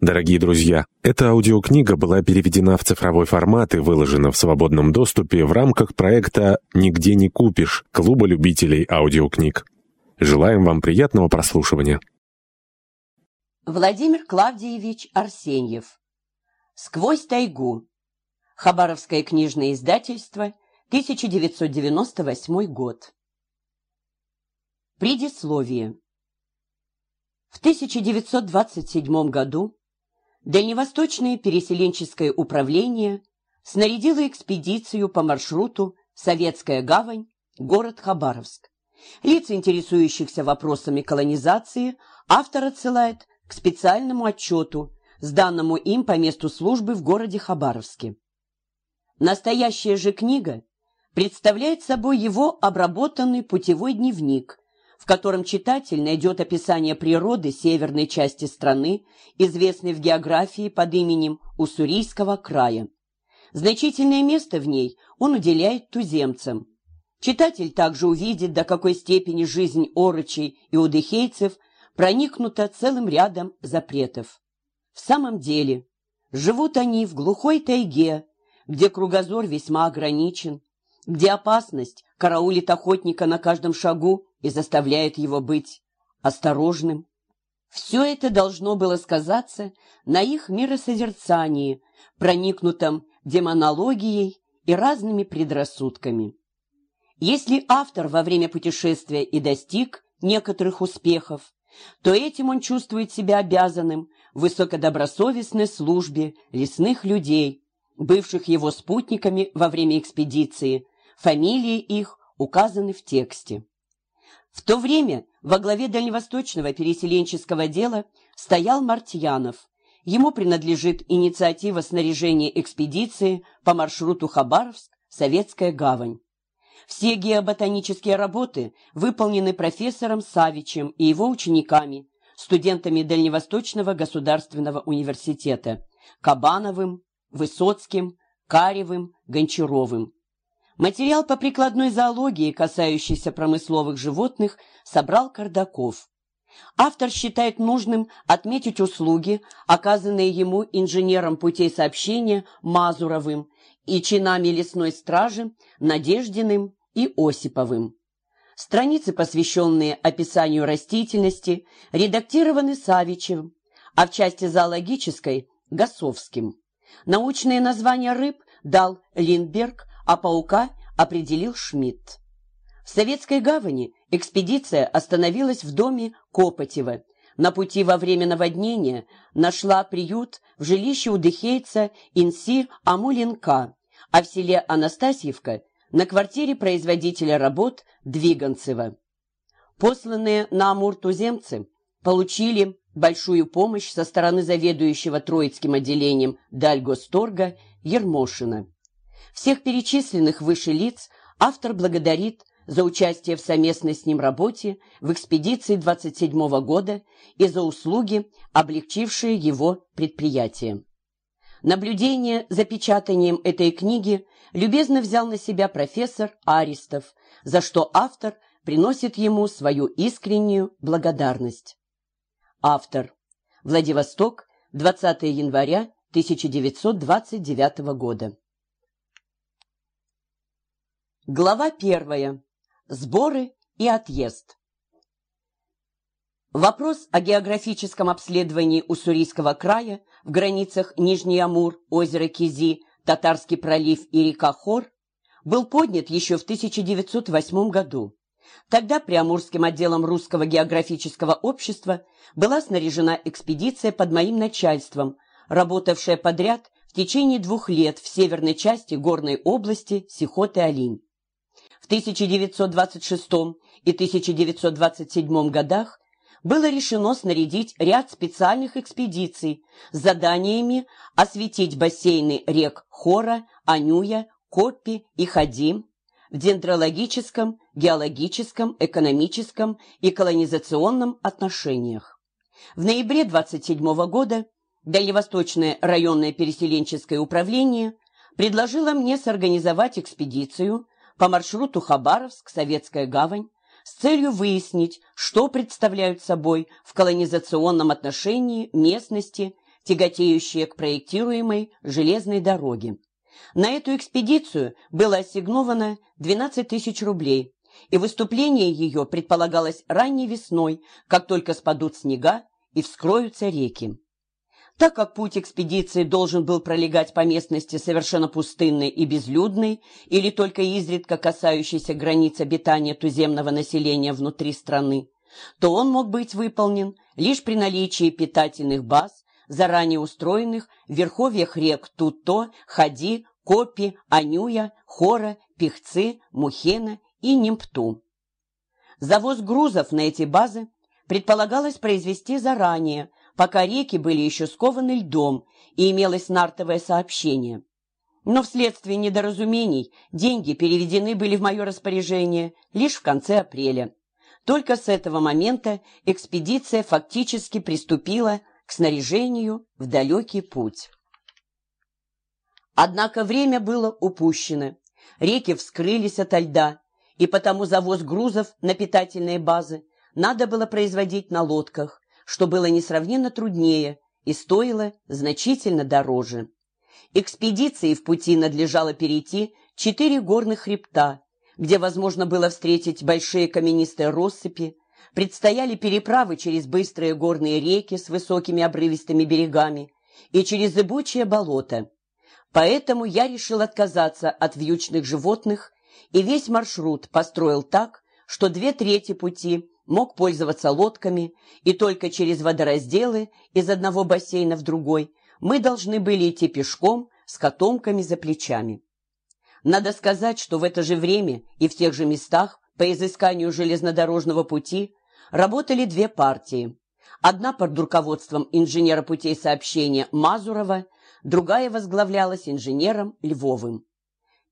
Дорогие друзья, эта аудиокнига была переведена в цифровой формат и выложена в свободном доступе в рамках проекта «Нигде не купишь» Клуба любителей аудиокниг. Желаем вам приятного прослушивания. Владимир Клавдиевич Арсеньев. «Сквозь тайгу». Хабаровское книжное издательство, 1998 год. Предисловие. В 1927 году Дальневосточное переселенческое управление снарядило экспедицию по маршруту Советская гавань, город Хабаровск. Лиц, интересующихся вопросами колонизации, автор отсылает к специальному отчету, сданному им по месту службы в городе Хабаровске. Настоящая же книга представляет собой его обработанный путевой дневник – в котором читатель найдет описание природы северной части страны, известной в географии под именем Уссурийского края. Значительное место в ней он уделяет туземцам. Читатель также увидит, до какой степени жизнь орочей и удыхейцев проникнута целым рядом запретов. В самом деле, живут они в глухой тайге, где кругозор весьма ограничен, где опасность караулит охотника на каждом шагу и заставляет его быть осторожным. Все это должно было сказаться на их миросозерцании, проникнутом демонологией и разными предрассудками. Если автор во время путешествия и достиг некоторых успехов, то этим он чувствует себя обязанным высокодобросовестной службе лесных людей, бывших его спутниками во время экспедиции, фамилии их указаны в тексте. В то время во главе дальневосточного переселенческого дела стоял Мартьянов. Ему принадлежит инициатива снаряжения экспедиции по маршруту Хабаровск-Советская гавань. Все геоботанические работы выполнены профессором Савичем и его учениками, студентами Дальневосточного государственного университета Кабановым, Высоцким, Каревым, Гончаровым. Материал по прикладной зоологии, касающийся промысловых животных, собрал Кардаков. Автор считает нужным отметить услуги, оказанные ему инженером путей сообщения Мазуровым и чинами лесной стражи Надеждиным и Осиповым. Страницы, посвященные описанию растительности, редактированы Савичем, а в части зоологической – Гасовским. Научные названия рыб дал Линдберг, а паука определил Шмидт. В Советской гавани экспедиция остановилась в доме Копотева. На пути во время наводнения нашла приют в жилище у дыхейца Инси Амулинка, а в селе Анастасьевка на квартире производителя работ Двиганцева. Посланные на Амур туземцы получили большую помощь со стороны заведующего Троицким отделением Дальгосторга Ермошина. Всех перечисленных выше лиц автор благодарит за участие в совместной с ним работе в экспедиции 27 -го года и за услуги, облегчившие его предприятие. Наблюдение за печатанием этой книги любезно взял на себя профессор Аристов, за что автор приносит ему свою искреннюю благодарность. Автор. Владивосток, 20 января 1929 года. Глава первая. Сборы и отъезд. Вопрос о географическом обследовании Уссурийского края в границах Нижний Амур, озеро Кизи, Татарский пролив и река Хор был поднят еще в 1908 году. Тогда Приамурским отделом Русского географического общества была снаряжена экспедиция под моим начальством, работавшая подряд в течение двух лет в северной части горной области Сихот-и-Алинь. В 1926 и 1927 годах было решено снарядить ряд специальных экспедиций с заданиями осветить бассейны рек Хора, Анюя, Коппи и Хадим в дендрологическом, геологическом, экономическом и колонизационном отношениях. В ноябре 27 года Дальневосточное районное переселенческое управление предложило мне сорганизовать экспедицию по маршруту Хабаровск-Советская гавань с целью выяснить, что представляют собой в колонизационном отношении местности тяготеющие к проектируемой железной дороге. На эту экспедицию было ассигновано 12 тысяч рублей, и выступление ее предполагалось ранней весной, как только спадут снега и вскроются реки. Так как путь экспедиции должен был пролегать по местности совершенно пустынной и безлюдной, или только изредка касающейся границ обитания туземного населения внутри страны, то он мог быть выполнен лишь при наличии питательных баз, заранее устроенных в верховьях рек Туто, Хади, Копи, Анюя, Хора, Пихцы, Мухена и Нимпту. Завоз грузов на эти базы предполагалось произвести заранее, пока реки были еще скованы льдом и имелось нартовое сообщение. Но вследствие недоразумений деньги переведены были в мое распоряжение лишь в конце апреля. Только с этого момента экспедиция фактически приступила к снаряжению в далекий путь. Однако время было упущено. Реки вскрылись ото льда, и потому завоз грузов на питательные базы надо было производить на лодках, что было несравненно труднее и стоило значительно дороже. Экспедиции в пути надлежало перейти четыре горных хребта, где возможно было встретить большие каменистые россыпи, предстояли переправы через быстрые горные реки с высокими обрывистыми берегами и через зыбучее болото. Поэтому я решил отказаться от вьючных животных и весь маршрут построил так, что две трети пути мог пользоваться лодками, и только через водоразделы из одного бассейна в другой мы должны были идти пешком с котомками за плечами. Надо сказать, что в это же время и в тех же местах по изысканию железнодорожного пути работали две партии. Одна под руководством инженера путей сообщения Мазурова, другая возглавлялась инженером Львовым.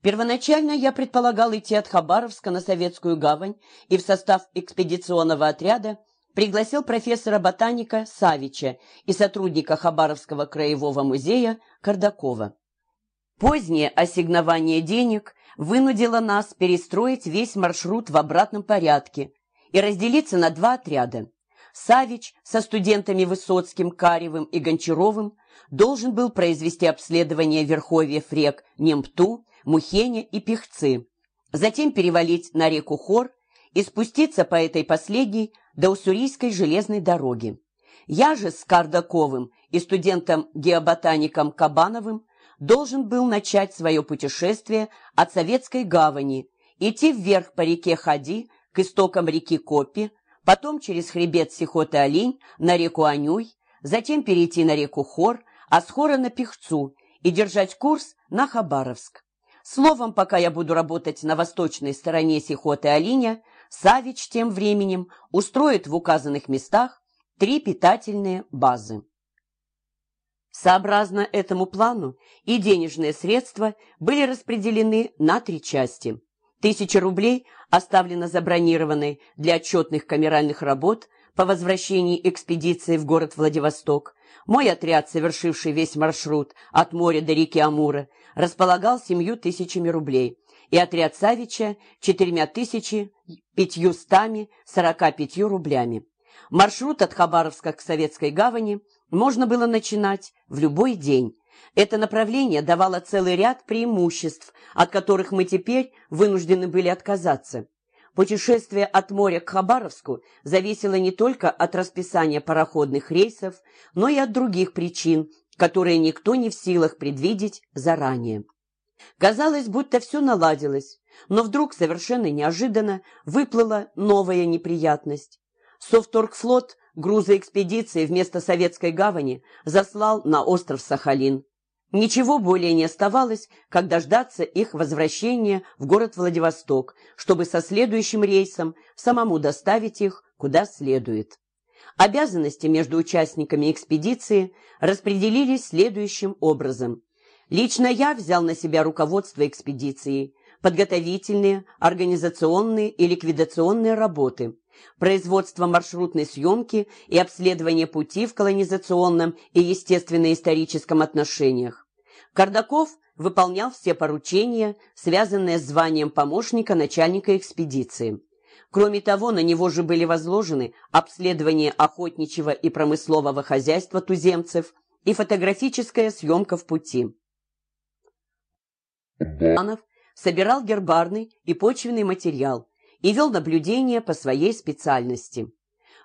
Первоначально я предполагал идти от Хабаровска на Советскую гавань и в состав экспедиционного отряда пригласил профессора-ботаника Савича и сотрудника Хабаровского краевого музея Кардакова. Позднее ассигнование денег вынудило нас перестроить весь маршрут в обратном порядке и разделиться на два отряда. Савич со студентами Высоцким, Каревым и Гончаровым должен был произвести обследование верховьев рек Немпту, Мухене и Пехцы, затем перевалить на реку Хор и спуститься по этой последней до Уссурийской железной дороги. Я же с Кардаковым и студентом-геоботаником Кабановым должен был начать свое путешествие от Советской гавани, идти вверх по реке Хади к истокам реки Копи, потом через хребет Сихоты-Олень на реку Анюй, затем перейти на реку Хор, а с Хора на Пехцу и держать курс на Хабаровск. Словом, пока я буду работать на восточной стороне Сихоты Алиня, Савич тем временем устроит в указанных местах три питательные базы. Сообразно этому плану и денежные средства были распределены на три части. Тысяча рублей оставлено забронированной для отчетных камеральных работ по возвращении экспедиции в город Владивосток. Мой отряд, совершивший весь маршрут от моря до реки Амура, располагал семью тысячами рублей, и отряд Савича четырьмя тысячи пятьюстами сорока пятью рублями. Маршрут от Хабаровска к Советской гавани можно было начинать в любой день. Это направление давало целый ряд преимуществ, от которых мы теперь вынуждены были отказаться. Путешествие от моря к Хабаровску зависело не только от расписания пароходных рейсов, но и от других причин, которые никто не в силах предвидеть заранее. Казалось, будто все наладилось, но вдруг совершенно неожиданно выплыла новая неприятность. Совторгфлот грузоэкспедиции вместо Советской гавани заслал на остров Сахалин. Ничего более не оставалось, как дождаться их возвращения в город Владивосток, чтобы со следующим рейсом самому доставить их куда следует. Обязанности между участниками экспедиции распределились следующим образом. Лично я взял на себя руководство экспедицией, подготовительные, организационные и ликвидационные работы, производство маршрутной съемки и обследование пути в колонизационном и естественно-историческом отношениях. Кардаков выполнял все поручения, связанные с званием помощника начальника экспедиции. Кроме того, на него же были возложены обследование охотничьего и промыслового хозяйства туземцев и фотографическая съемка в пути. Банов собирал гербарный и почвенный материал и вел наблюдения по своей специальности.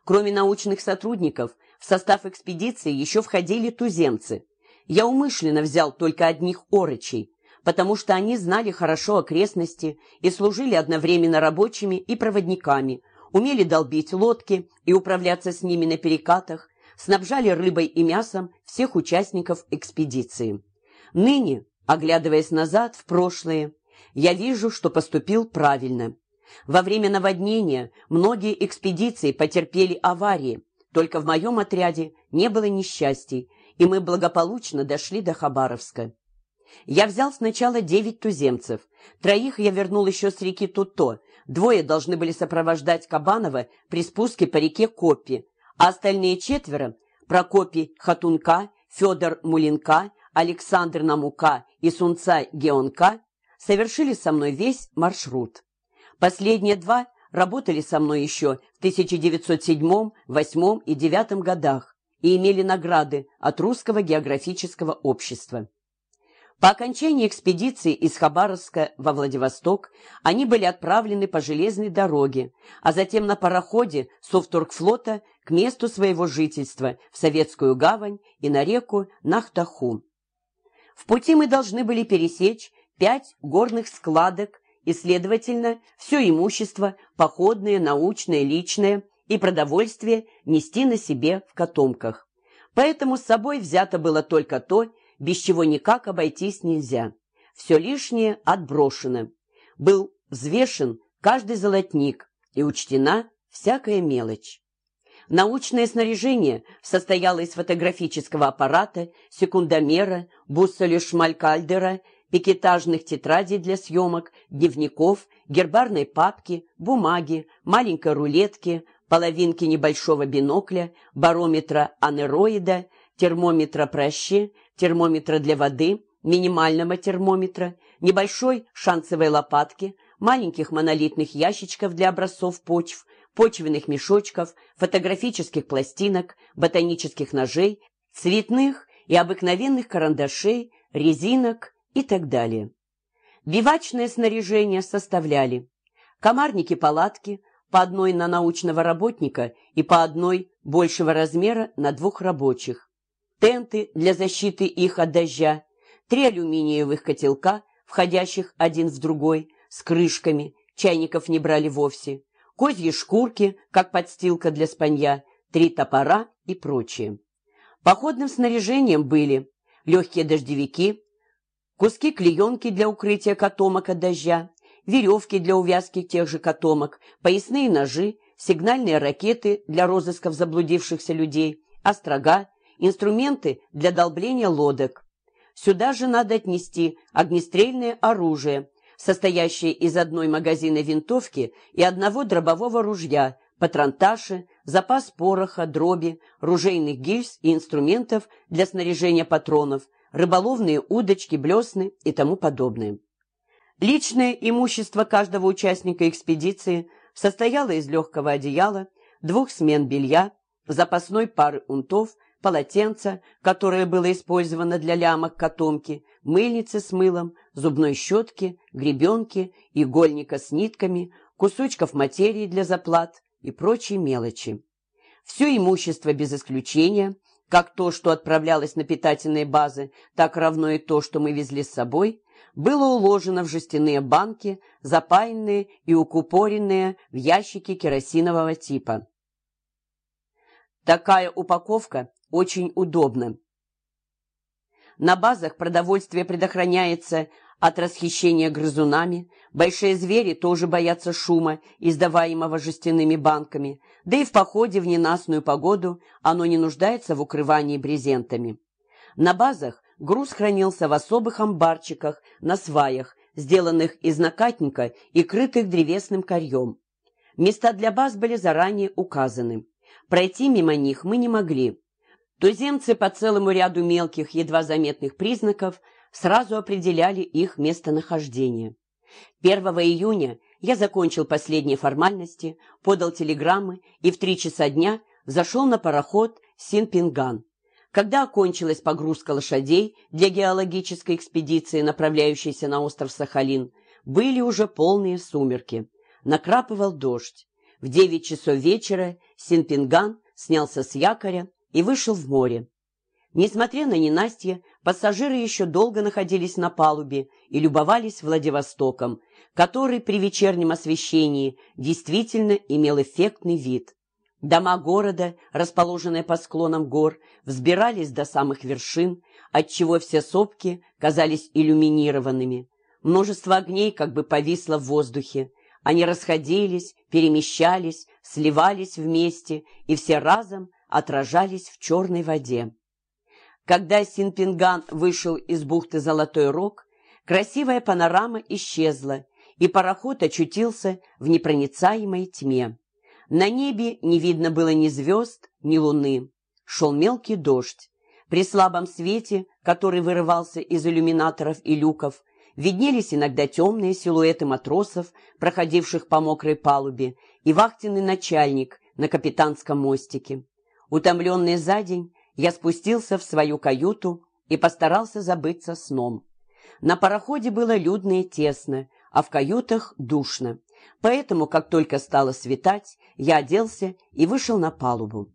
Кроме научных сотрудников, в состав экспедиции еще входили туземцы. Я умышленно взял только одних орочей, потому что они знали хорошо окрестности и служили одновременно рабочими и проводниками, умели долбить лодки и управляться с ними на перекатах, снабжали рыбой и мясом всех участников экспедиции. Ныне, оглядываясь назад в прошлое, я вижу, что поступил правильно. Во время наводнения многие экспедиции потерпели аварии, только в моем отряде не было несчастий, и мы благополучно дошли до Хабаровска. Я взял сначала девять туземцев. Троих я вернул еще с реки Туто. Двое должны были сопровождать Кабанова при спуске по реке Копи, а остальные четверо – Прокопий Хатунка, Федор Мулинка, Александр Намука и Сунца Геонка – совершили со мной весь маршрут. Последние два работали со мной еще в 1907, 1908 и 1909 годах и имели награды от Русского географического общества. По окончании экспедиции из Хабаровска во Владивосток они были отправлены по железной дороге, а затем на пароходе Совторгфлота к месту своего жительства в Советскую гавань и на реку Нахтаху. В пути мы должны были пересечь пять горных складок и, следовательно, все имущество, походное, научное, личное и продовольствие нести на себе в котомках. Поэтому с собой взято было только то, без чего никак обойтись нельзя. Все лишнее отброшено. Был взвешен каждый золотник и учтена всякая мелочь. Научное снаряжение состояло из фотографического аппарата, секундомера, бусселя-шмалькальдера, пикетажных тетрадей для съемок, дневников, гербарной папки, бумаги, маленькой рулетки, половинки небольшого бинокля, барометра анероида, термометра прощи, термометра для воды, минимального термометра, небольшой шансовой лопатки, маленьких монолитных ящичков для образцов почв, почвенных мешочков, фотографических пластинок, ботанических ножей, цветных и обыкновенных карандашей, резинок и так далее. Бивачное снаряжение составляли комарники-палатки, по одной на научного работника и по одной большего размера на двух рабочих, тенты для защиты их от дождя, три алюминиевых котелка, входящих один в другой, с крышками, чайников не брали вовсе, козьи шкурки, как подстилка для спанья, три топора и прочее. Походным снаряжением были легкие дождевики, куски клеенки для укрытия котомок от дождя, веревки для увязки тех же котомок, поясные ножи, сигнальные ракеты для розысков заблудившихся людей, острога, инструменты для долбления лодок. Сюда же надо отнести огнестрельное оружие, состоящее из одной магазинной винтовки и одного дробового ружья, патронташи, запас пороха, дроби, ружейных гильз и инструментов для снаряжения патронов, рыболовные удочки, блесны и тому подобное. Личное имущество каждого участника экспедиции состояло из легкого одеяла, двух смен белья, запасной пары унтов, полотенца, которое было использовано для лямок котомки, мыльницы с мылом, зубной щетки, гребенки, игольника с нитками, кусочков материи для заплат и прочие мелочи. Все имущество без исключения, как то, что отправлялось на питательные базы, так равно и то, что мы везли с собой, было уложено в жестяные банки, запаянные и укупоренные в ящики керосинового типа. Такая упаковка очень удобно. На базах продовольствие предохраняется от расхищения грызунами, большие звери тоже боятся шума, издаваемого жестяными банками, да и в походе в ненастную погоду оно не нуждается в укрывании брезентами. На базах груз хранился в особых амбарчиках на сваях, сделанных из накатника и крытых древесным корьем. Места для баз были заранее указаны. Пройти мимо них мы не могли. Туземцы по целому ряду мелких, едва заметных признаков сразу определяли их местонахождение. 1 июня я закончил последние формальности, подал телеграммы и в три часа дня зашел на пароход Синпинган. Когда окончилась погрузка лошадей для геологической экспедиции, направляющейся на остров Сахалин, были уже полные сумерки. Накрапывал дождь. В девять часов вечера Синпинган снялся с якоря и вышел в море. Несмотря на ненастье, пассажиры еще долго находились на палубе и любовались Владивостоком, который при вечернем освещении действительно имел эффектный вид. Дома города, расположенные по склонам гор, взбирались до самых вершин, отчего все сопки казались иллюминированными. Множество огней как бы повисло в воздухе. Они расходились, перемещались, сливались вместе и все разом отражались в черной воде. Когда Синпинган вышел из бухты Золотой Рог, красивая панорама исчезла, и пароход очутился в непроницаемой тьме. На небе не видно было ни звезд, ни луны. Шел мелкий дождь. При слабом свете, который вырывался из иллюминаторов и люков, виднелись иногда темные силуэты матросов, проходивших по мокрой палубе, и вахтенный начальник на капитанском мостике. Утомленный за день, я спустился в свою каюту и постарался забыться сном. На пароходе было людно и тесно, а в каютах душно. Поэтому, как только стало светать, я оделся и вышел на палубу.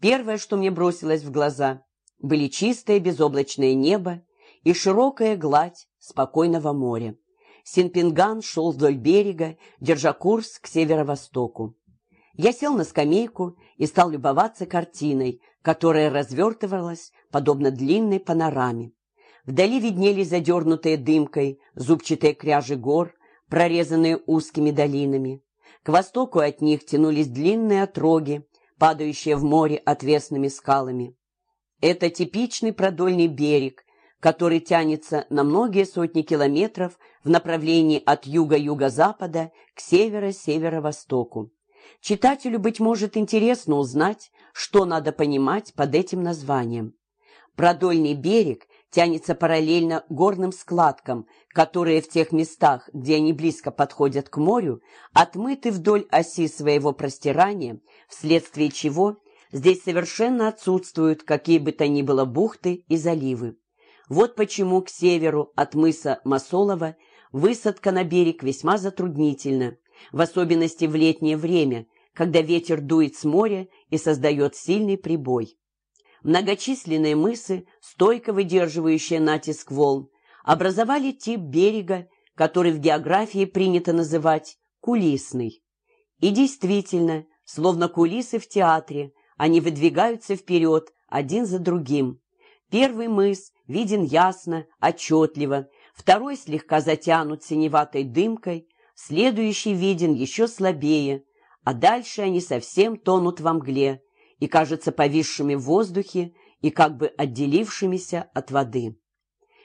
Первое, что мне бросилось в глаза, были чистое безоблачное небо и широкая гладь спокойного моря. Синпинган шел вдоль берега, держа курс к северо-востоку. Я сел на скамейку и стал любоваться картиной, которая развертывалась, подобно длинной панораме. Вдали виднелись задернутые дымкой зубчатые кряжи гор, прорезанные узкими долинами. К востоку от них тянулись длинные отроги, падающие в море отвесными скалами. Это типичный продольный берег, который тянется на многие сотни километров в направлении от юга-юго-запада к северо-северо-востоку. Читателю, быть может, интересно узнать, что надо понимать под этим названием. Продольный берег тянется параллельно горным складкам, которые в тех местах, где они близко подходят к морю, отмыты вдоль оси своего простирания, вследствие чего здесь совершенно отсутствуют какие бы то ни было бухты и заливы. Вот почему к северу от мыса Масолова высадка на берег весьма затруднительна, в особенности в летнее время, когда ветер дует с моря и создает сильный прибой. Многочисленные мысы, стойко выдерживающие натиск волн, образовали тип берега, который в географии принято называть кулисный. И действительно, словно кулисы в театре, они выдвигаются вперед один за другим. Первый мыс виден ясно, отчетливо, второй слегка затянут синеватой дымкой, следующий виден еще слабее, а дальше они совсем тонут во мгле, и кажутся повисшими в воздухе и как бы отделившимися от воды.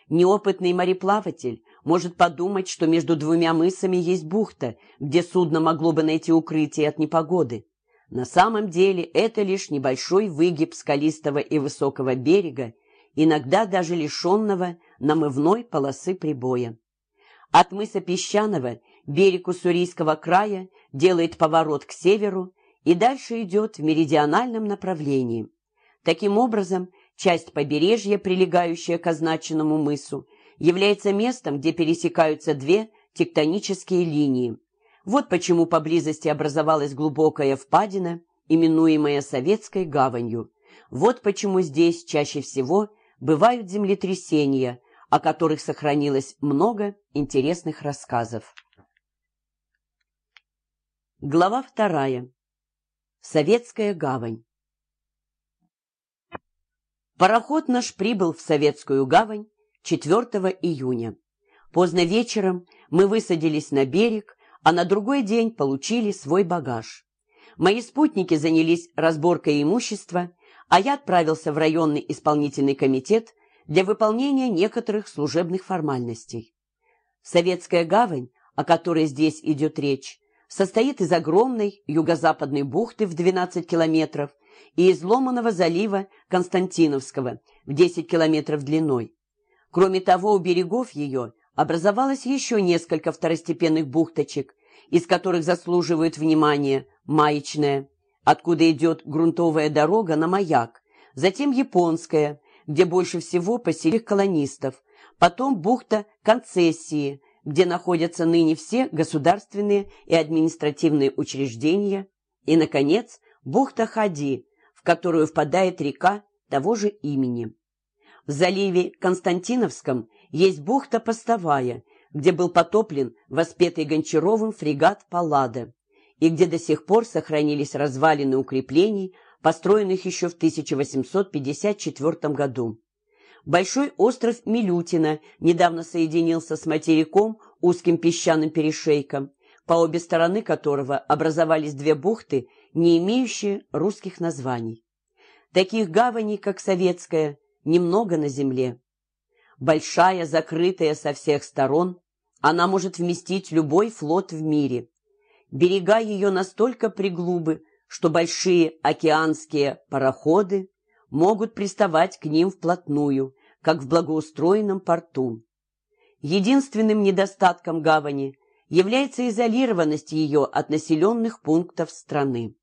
Неопытный мореплаватель может подумать, что между двумя мысами есть бухта, где судно могло бы найти укрытие от непогоды. На самом деле это лишь небольшой выгиб скалистого и высокого берега, иногда даже лишенного намывной полосы прибоя. От мыса Песчаного берег Уссурийского края делает поворот к северу и дальше идет в меридиональном направлении. Таким образом, часть побережья, прилегающая к означенному мысу, является местом, где пересекаются две тектонические линии. Вот почему поблизости образовалась глубокая впадина, именуемая Советской гаванью. Вот почему здесь чаще всего бывают землетрясения, о которых сохранилось много интересных рассказов. Глава вторая. Советская гавань. Пароход наш прибыл в Советскую гавань 4 июня. Поздно вечером мы высадились на берег, а на другой день получили свой багаж. Мои спутники занялись разборкой имущества, а я отправился в районный исполнительный комитет для выполнения некоторых служебных формальностей. Советская гавань, о которой здесь идет речь, состоит из огромной юго-западной бухты в 12 километров и изломанного залива Константиновского в 10 километров длиной. Кроме того, у берегов ее образовалось еще несколько второстепенных бухточек, из которых заслуживают внимания Маечная, откуда идет грунтовая дорога на маяк, затем японская, где больше всего поселих колонистов, потом бухта Концессии, где находятся ныне все государственные и административные учреждения, и, наконец, бухта Хади, в которую впадает река того же имени. В заливе Константиновском есть бухта Постовая, где был потоплен воспетый Гончаровым фрегат «Паллада», и где до сих пор сохранились развалины укреплений, построенных еще в 1854 году. Большой остров Милютина недавно соединился с материком узким песчаным перешейком, по обе стороны которого образовались две бухты, не имеющие русских названий. Таких гаваней, как Советская, немного на земле. Большая, закрытая со всех сторон, она может вместить любой флот в мире. Берега ее настолько приглубы, что большие океанские пароходы могут приставать к ним вплотную, как в благоустроенном порту. Единственным недостатком гавани является изолированность ее от населенных пунктов страны.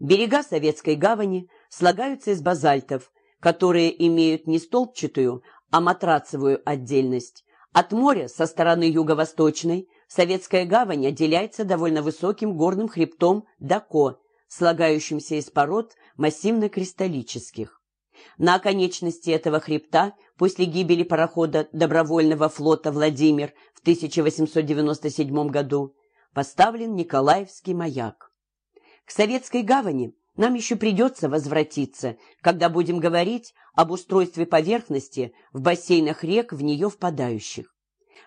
Берега Советской гавани слагаются из базальтов, которые имеют не столбчатую, а матрацевую отдельность. От моря со стороны юго-восточной Советская гавань отделяется довольно высоким горным хребтом Дако, слагающимся из пород массивно-кристаллических. На оконечности этого хребта после гибели парохода добровольного флота «Владимир» в 1897 году поставлен Николаевский маяк. К Советской гавани нам еще придется возвратиться, когда будем говорить об устройстве поверхности в бассейнах рек, в нее впадающих.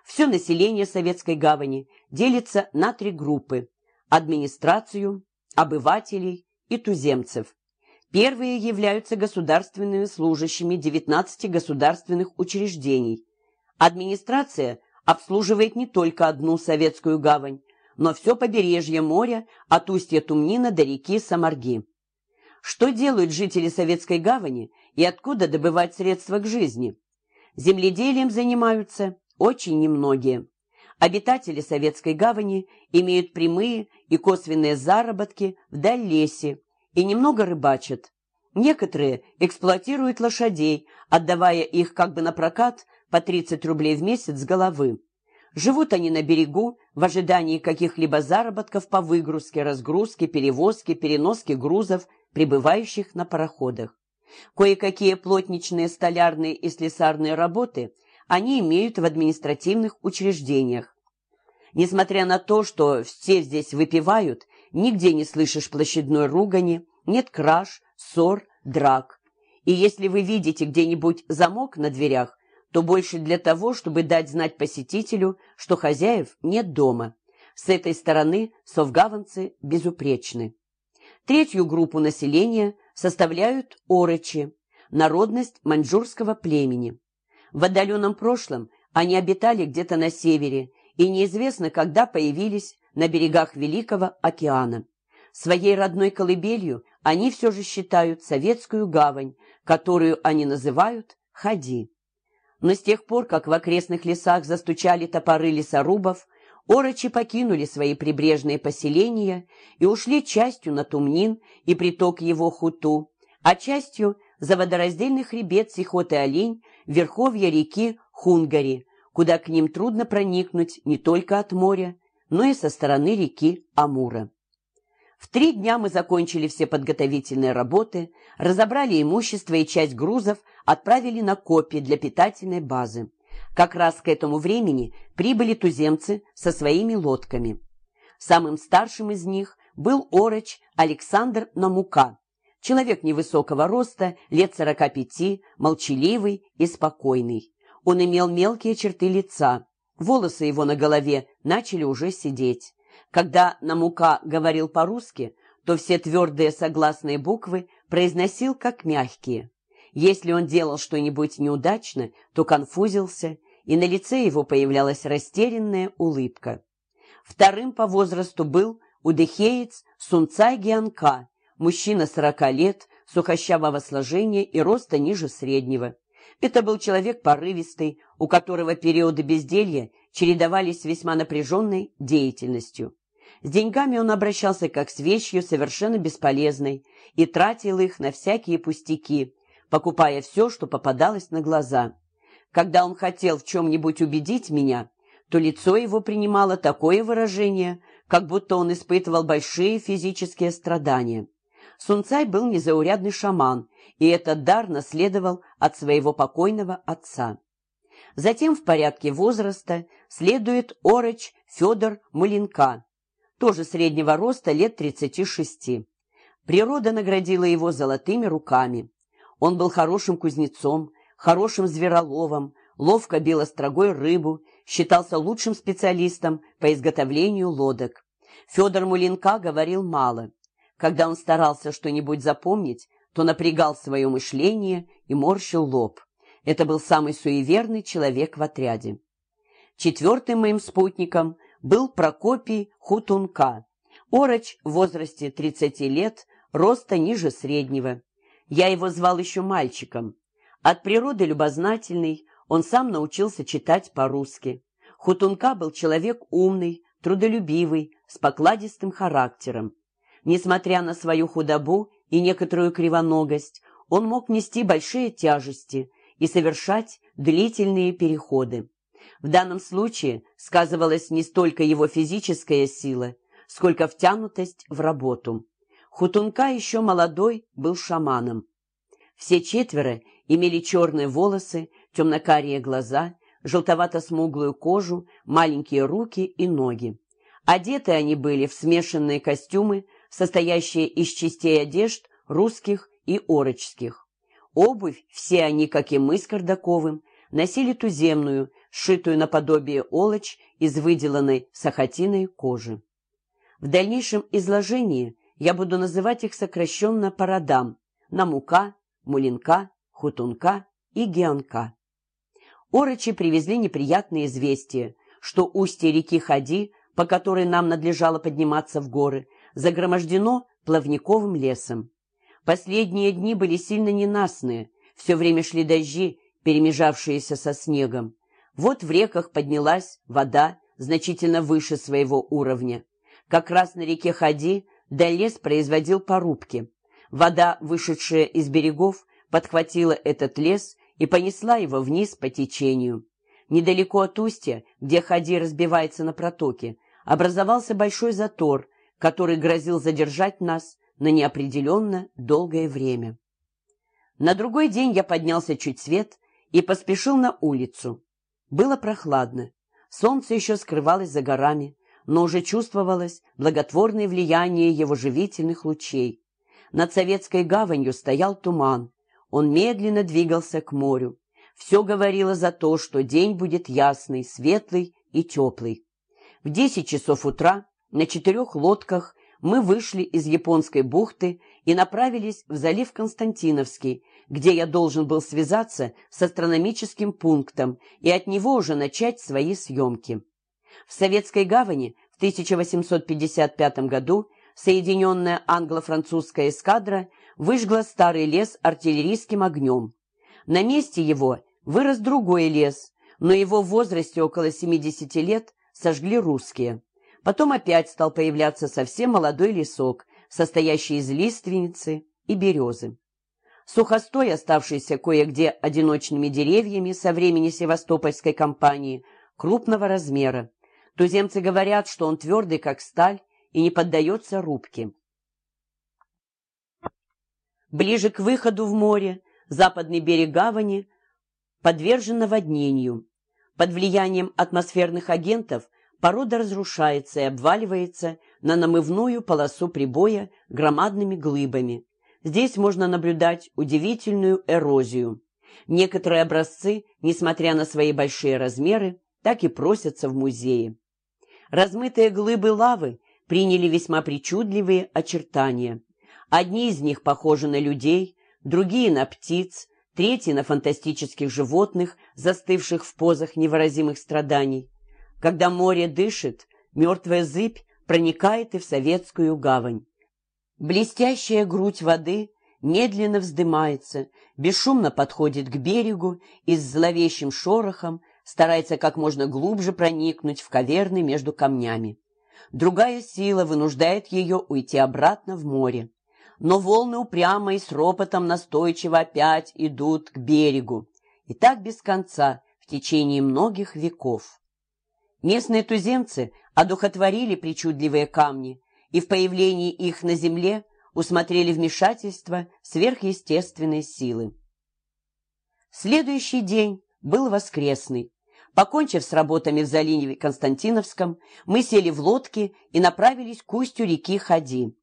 Все население Советской гавани делится на три группы – администрацию, обывателей и туземцев. Первые являются государственными служащими 19 государственных учреждений. Администрация обслуживает не только одну советскую гавань, но все побережье моря от устья Тумнина до реки Самарги. Что делают жители Советской гавани и откуда добывать средства к жизни? Земледелием занимаются очень немногие. Обитатели Советской гавани имеют прямые и косвенные заработки в Даль-Лесе и немного рыбачат. Некоторые эксплуатируют лошадей, отдавая их как бы на прокат по 30 рублей в месяц с головы. Живут они на берегу в ожидании каких-либо заработков по выгрузке, разгрузке, перевозке, переноске грузов, прибывающих на пароходах. Кое-какие плотничные, столярные и слесарные работы они имеют в административных учреждениях. Несмотря на то, что все здесь выпивают, нигде не слышишь площадной ругани, нет краж, ссор, драк. И если вы видите где-нибудь замок на дверях, то больше для того, чтобы дать знать посетителю, что хозяев нет дома. С этой стороны совгаванцы безупречны. Третью группу населения составляют орочи, народность маньчжурского племени. В отдаленном прошлом они обитали где-то на севере и неизвестно, когда появились на берегах Великого океана. Своей родной колыбелью они все же считают советскую гавань, которую они называют Хади. Но с тех пор, как в окрестных лесах застучали топоры лесорубов, орочи покинули свои прибрежные поселения и ушли частью на Тумнин и приток его Хуту, а частью за водораздельный хребет Сихот-и-Олень верховья реки Хунгари, куда к ним трудно проникнуть не только от моря, но и со стороны реки Амура. В три дня мы закончили все подготовительные работы, разобрали имущество и часть грузов отправили на копии для питательной базы. Как раз к этому времени прибыли туземцы со своими лодками. Самым старшим из них был ороч Александр Намука, Человек невысокого роста, лет сорока пяти, молчаливый и спокойный. Он имел мелкие черты лица. Волосы его на голове начали уже сидеть. Когда Намука говорил по-русски, то все твердые согласные буквы произносил как мягкие. Если он делал что-нибудь неудачно, то конфузился, и на лице его появлялась растерянная улыбка. Вторым по возрасту был удыхеец Сунцай Гианка, мужчина сорока лет, сухощавого сложения и роста ниже среднего. Это был человек порывистый, у которого периоды безделья чередовались с весьма напряженной деятельностью. С деньгами он обращался как с вещью совершенно бесполезной и тратил их на всякие пустяки, покупая все, что попадалось на глаза. Когда он хотел в чем-нибудь убедить меня, то лицо его принимало такое выражение, как будто он испытывал большие физические страдания. Сунцай был незаурядный шаман, и этот дар наследовал от своего покойного отца. Затем в порядке возраста следует Ороч Федор Мулинка, тоже среднего роста, лет 36. Природа наградила его золотыми руками. Он был хорошим кузнецом, хорошим звероловом, ловко бил острогой рыбу, считался лучшим специалистом по изготовлению лодок. Федор Мулинка говорил мало. Когда он старался что-нибудь запомнить, то напрягал свое мышление и морщил лоб. Это был самый суеверный человек в отряде. Четвертым моим спутником был Прокопий Хутунка. Ороч в возрасте 30 лет, роста ниже среднего. Я его звал еще мальчиком. От природы любознательный, он сам научился читать по-русски. Хутунка был человек умный, трудолюбивый, с покладистым характером. Несмотря на свою худобу и некоторую кривоногость, он мог нести большие тяжести и совершать длительные переходы. В данном случае сказывалась не столько его физическая сила, сколько втянутость в работу. Хутунка еще молодой был шаманом. Все четверо имели черные волосы, темно-карие глаза, желтовато-смуглую кожу, маленькие руки и ноги. Одеты они были в смешанные костюмы, состоящие из частей одежд русских и орочских. Обувь, все они, как и мы с Кардаковым, носили туземную, сшитую наподобие олочь из выделанной сахатиной кожи. В дальнейшем изложении я буду называть их сокращенно по родам – Намука, Мулинка, Хутунка и Геонка. Орочи привезли неприятные известия, что устье реки Хади, по которой нам надлежало подниматься в горы, загромождено плавниковым лесом. Последние дни были сильно ненастные, все время шли дожди, перемежавшиеся со снегом. Вот в реках поднялась вода значительно выше своего уровня. Как раз на реке Хади да лес производил порубки. Вода, вышедшая из берегов, подхватила этот лес и понесла его вниз по течению. Недалеко от устья, где Хади разбивается на протоке, образовался большой затор, который грозил задержать нас на неопределенно долгое время. На другой день я поднялся чуть свет и поспешил на улицу. Было прохладно, солнце еще скрывалось за горами, но уже чувствовалось благотворное влияние его живительных лучей. Над Советской гаванью стоял туман, он медленно двигался к морю. Все говорило за то, что день будет ясный, светлый и теплый. В десять часов утра на четырех лодках мы вышли из японской бухты и направились в залив Константиновский, где я должен был связаться с астрономическим пунктом и от него уже начать свои съемки. В Советской гавани в 1855 году Соединенная англо-французская эскадра выжгла старый лес артиллерийским огнем. На месте его вырос другой лес, но его в возрасте около 70 лет сожгли русские. Потом опять стал появляться совсем молодой лесок, состоящий из лиственницы и березы. Сухостой, оставшийся кое-где одиночными деревьями со времени Севастопольской кампании, крупного размера. Туземцы говорят, что он твердый, как сталь, и не поддается рубке. Ближе к выходу в море западный берег гавани подвержен наводнению. Под влиянием атмосферных агентов порода разрушается и обваливается на намывную полосу прибоя громадными глыбами. Здесь можно наблюдать удивительную эрозию. Некоторые образцы, несмотря на свои большие размеры, так и просятся в музее. Размытые глыбы лавы приняли весьма причудливые очертания. Одни из них похожи на людей, другие на птиц, третьи на фантастических животных, застывших в позах невыразимых страданий. Когда море дышит, мертвая зыбь проникает и в советскую гавань. Блестящая грудь воды медленно вздымается, бесшумно подходит к берегу и с зловещим шорохом старается как можно глубже проникнуть в каверны между камнями. другая сила вынуждает ее уйти обратно в море. Но волны упрямо и с ропотом настойчиво опять идут к берегу. И так без конца, в течение многих веков. Местные туземцы одухотворили причудливые камни, и в появлении их на земле усмотрели вмешательство сверхъестественной силы. Следующий день был воскресный. Покончив с работами в заливе Константиновском, мы сели в лодки и направились к устью реки Хади.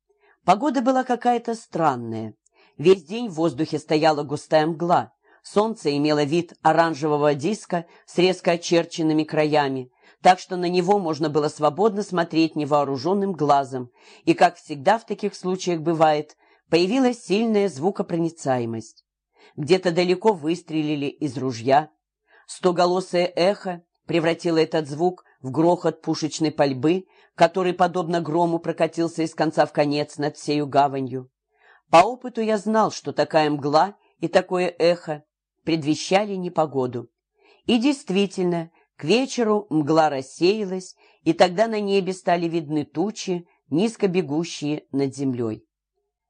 Погода была какая-то странная. Весь день в воздухе стояла густая мгла. Солнце имело вид оранжевого диска с резко очерченными краями, так что на него можно было свободно смотреть невооруженным глазом, и, как всегда в таких случаях бывает, появилась сильная звукопроницаемость. Где-то далеко выстрелили из ружья. Стоголосое эхо превратило этот звук в грохот пушечной пальбы, который, подобно грому, прокатился из конца в конец над всею гаванью. По опыту я знал, что такая мгла и такое эхо предвещали непогоду. И действительно, к вечеру мгла рассеялась, и тогда на небе стали видны тучи, низко бегущие над землей.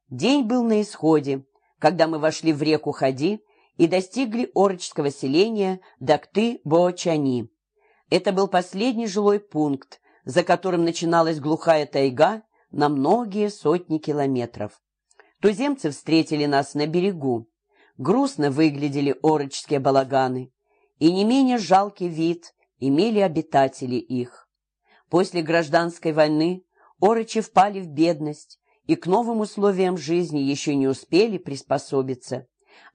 День был на исходе, когда мы вошли в реку Хади и достигли орочского селения Дакты-Боочани. Это был последний жилой пункт, за которым начиналась глухая тайга на многие сотни километров. Туземцы встретили нас на берегу. Грустно выглядели орочские балаганы, и не менее жалкий вид имели обитатели их. После гражданской войны орочи впали в бедность и к новым условиям жизни еще не успели приспособиться,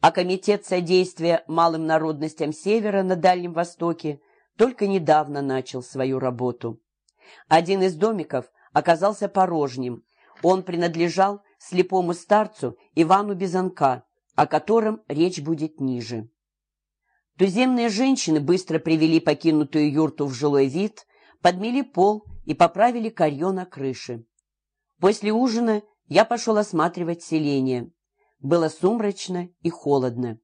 а Комитет содействия малым народностям Севера на Дальнем Востоке только недавно начал свою работу. Один из домиков оказался порожним. Он принадлежал слепому старцу Ивану Безанка, о котором речь будет ниже. Туземные женщины быстро привели покинутую юрту в жилой вид, подмели пол и поправили корье на крыше. После ужина я пошел осматривать селение. Было сумрачно и холодно.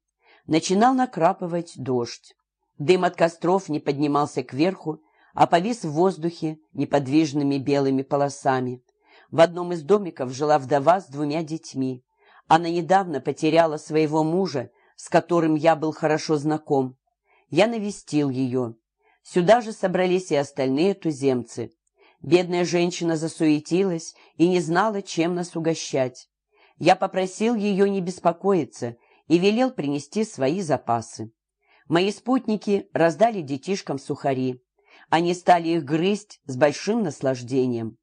Начинал накрапывать дождь. Дым от костров не поднимался кверху, а повис в воздухе неподвижными белыми полосами. В одном из домиков жила вдова с двумя детьми. Она недавно потеряла своего мужа, с которым я был хорошо знаком. Я навестил ее. Сюда же собрались и остальные туземцы. Бедная женщина засуетилась и не знала, чем нас угощать. Я попросил ее не беспокоиться и велел принести свои запасы. Мои спутники раздали детишкам сухари. Они стали их грызть с большим наслаждением.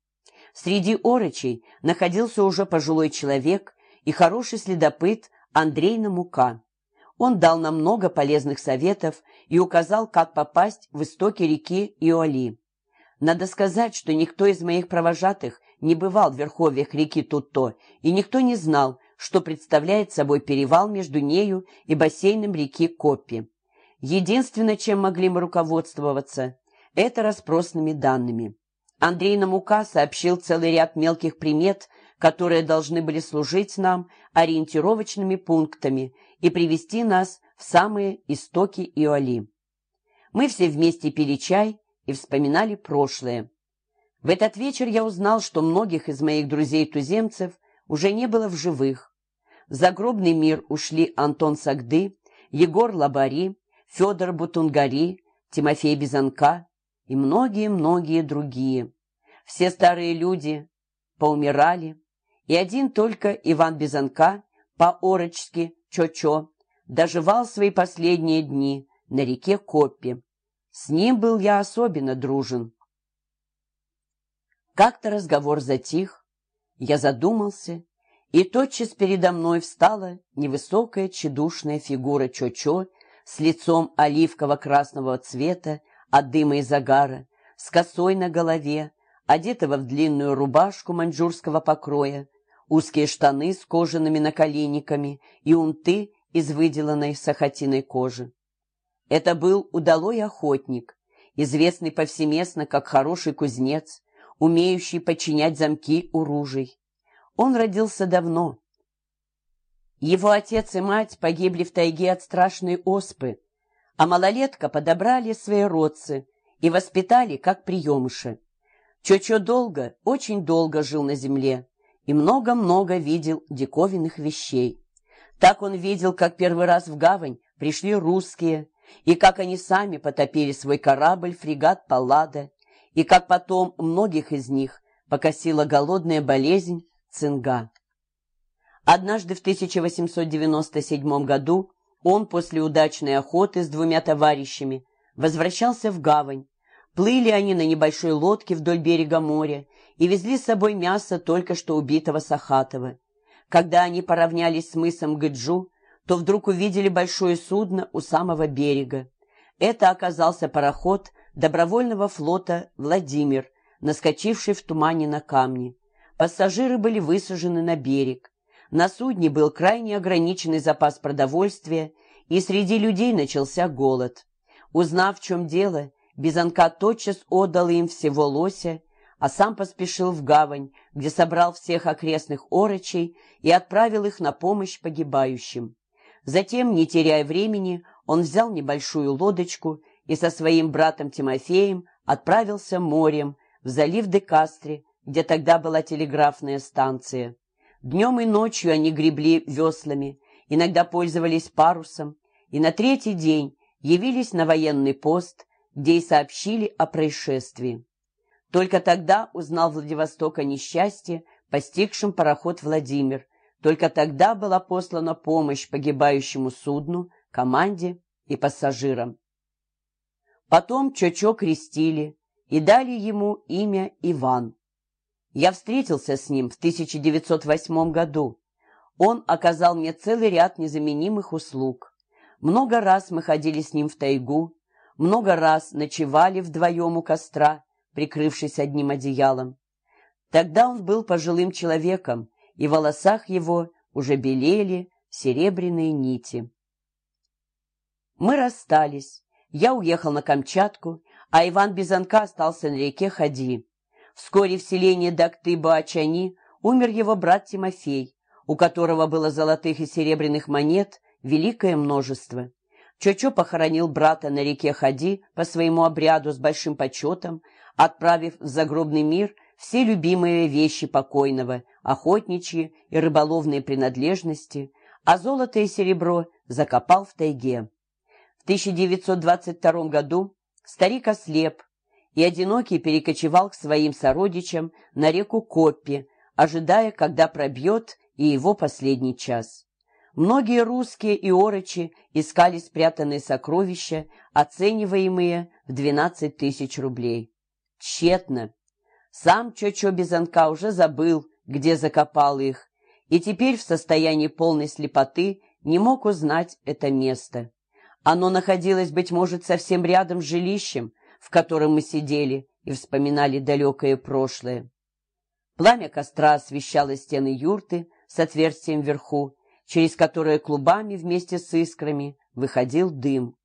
Среди орочей находился уже пожилой человек и хороший следопыт Андрей Намука. Он дал нам много полезных советов и указал, как попасть в истоки реки Иоли. Надо сказать, что никто из моих провожатых не бывал в верховьях реки Тутто, и никто не знал, что представляет собой перевал между нею и бассейном реки Копи. Единственное, чем могли мы руководствоваться, это распросными данными. Андрей Намука сообщил целый ряд мелких примет, которые должны были служить нам ориентировочными пунктами и привести нас в самые истоки Иоли. Мы все вместе пили чай и вспоминали прошлое. В этот вечер я узнал, что многих из моих друзей-туземцев уже не было в живых. В загробный мир ушли Антон Сагды, Егор Лабари, Федор Бутунгари, Тимофей Безанка и многие-многие другие. Все старые люди поумирали, и один только Иван Безанка по-орочски Чо-Чо доживал свои последние дни на реке Копи. С ним был я особенно дружен. Как-то разговор затих, я задумался, и тотчас передо мной встала невысокая тщедушная фигура Чо-Чо с лицом оливково-красного цвета от дыма и загара, с косой на голове, одетого в длинную рубашку маньчжурского покроя, узкие штаны с кожаными наколенниками и унты из выделанной сахатиной кожи. Это был удалой охотник, известный повсеместно как хороший кузнец, умеющий подчинять замки у ружей. Он родился давно. Его отец и мать погибли в тайге от страшной оспы, а малолетка подобрали свои родцы и воспитали как приемыша. Чочо долго, очень долго жил на земле и много-много видел диковинных вещей. Так он видел, как первый раз в гавань пришли русские, и как они сами потопили свой корабль, фрегат Паллада, и как потом многих из них покосила голодная болезнь цинга. Однажды в 1897 году он после удачной охоты с двумя товарищами возвращался в гавань. Плыли они на небольшой лодке вдоль берега моря и везли с собой мясо только что убитого Сахатова. Когда они поравнялись с мысом Гэджу, то вдруг увидели большое судно у самого берега. Это оказался пароход добровольного флота «Владимир», наскочивший в тумане на камни. Пассажиры были высажены на берег. На судне был крайне ограниченный запас продовольствия, и среди людей начался голод. Узнав, в чем дело, Бизанка тотчас отдал им всего лося, а сам поспешил в гавань, где собрал всех окрестных орочей и отправил их на помощь погибающим. Затем, не теряя времени, он взял небольшую лодочку и со своим братом Тимофеем отправился морем в залив Декастре, где тогда была телеграфная станция. Днем и ночью они гребли веслами, иногда пользовались парусом, и на третий день явились на военный пост, где и сообщили о происшествии. Только тогда узнал Владивосток о несчастье, постигшем пароход «Владимир», только тогда была послана помощь погибающему судну, команде и пассажирам. Потом Чочо крестили и дали ему имя Иван. Я встретился с ним в 1908 году. Он оказал мне целый ряд незаменимых услуг. Много раз мы ходили с ним в тайгу, много раз ночевали вдвоем у костра, прикрывшись одним одеялом. Тогда он был пожилым человеком, и в волосах его уже белели серебряные нити. Мы расстались. Я уехал на Камчатку, а Иван Бизанка остался на реке Хади. Вскоре в селении Дактыба-Ачани умер его брат Тимофей, у которого было золотых и серебряных монет великое множество. Чочо похоронил брата на реке Хади по своему обряду с большим почетом, отправив в загробный мир все любимые вещи покойного, охотничьи и рыболовные принадлежности, а золото и серебро закопал в тайге. В 1922 году старик ослеп, и одинокий перекочевал к своим сородичам на реку Коппи, ожидая, когда пробьет и его последний час. Многие русские и орочи искали спрятанные сокровища, оцениваемые в 12 тысяч рублей. Тщетно. Сам Чочо Безанка уже забыл, где закопал их, и теперь в состоянии полной слепоты не мог узнать это место. Оно находилось, быть может, совсем рядом с жилищем, в котором мы сидели и вспоминали далекое прошлое. Пламя костра освещало стены юрты с отверстием вверху, через которое клубами вместе с искрами выходил дым.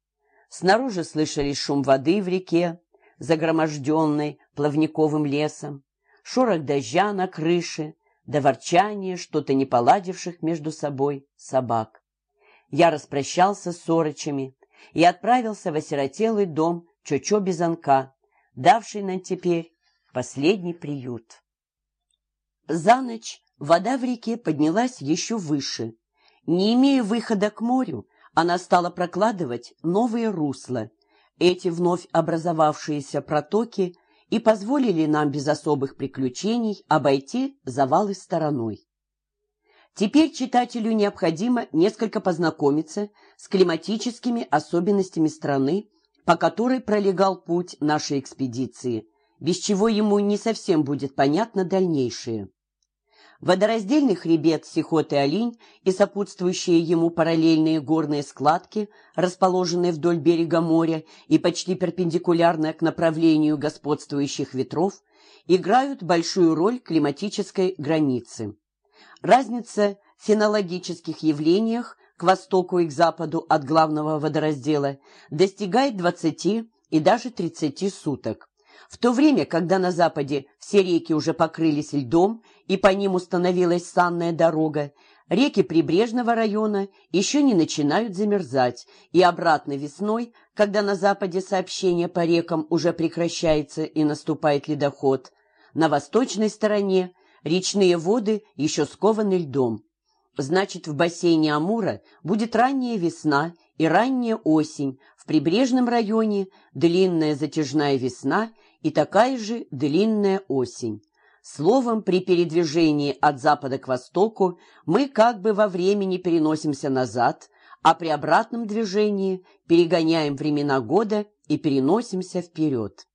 Снаружи слышались шум воды в реке, загроможденной плавниковым лесом, шорох дождя на крыше, до ворчания что-то не поладивших между собой собак. Я распрощался с сорочами и отправился в осиротелый дом Чочо Безанка, давший нам теперь последний приют. За ночь вода в реке поднялась еще выше. Не имея выхода к морю, она стала прокладывать новые русла. Эти вновь образовавшиеся протоки и позволили нам без особых приключений обойти завалы стороной. Теперь читателю необходимо несколько познакомиться с климатическими особенностями страны, по которой пролегал путь нашей экспедиции, без чего ему не совсем будет понятно дальнейшее. Водораздельный хребет Сихот-и-Олинь и сопутствующие ему параллельные горные складки, расположенные вдоль берега моря и почти перпендикулярно к направлению господствующих ветров, играют большую роль климатической границы. Разница в фенологических явлениях к востоку и к западу от главного водораздела достигает 20 и даже 30 суток. В то время, когда на западе все реки уже покрылись льдом и по ним установилась санная дорога, реки прибрежного района еще не начинают замерзать, и обратно весной, когда на западе сообщение по рекам уже прекращается и наступает ледоход, На восточной стороне речные воды еще скованы льдом. Значит, в бассейне Амура будет ранняя весна и ранняя осень, в прибрежном районе длинная затяжная весна и такая же длинная осень. Словом, при передвижении от запада к востоку мы как бы во времени переносимся назад, а при обратном движении перегоняем времена года и переносимся вперед.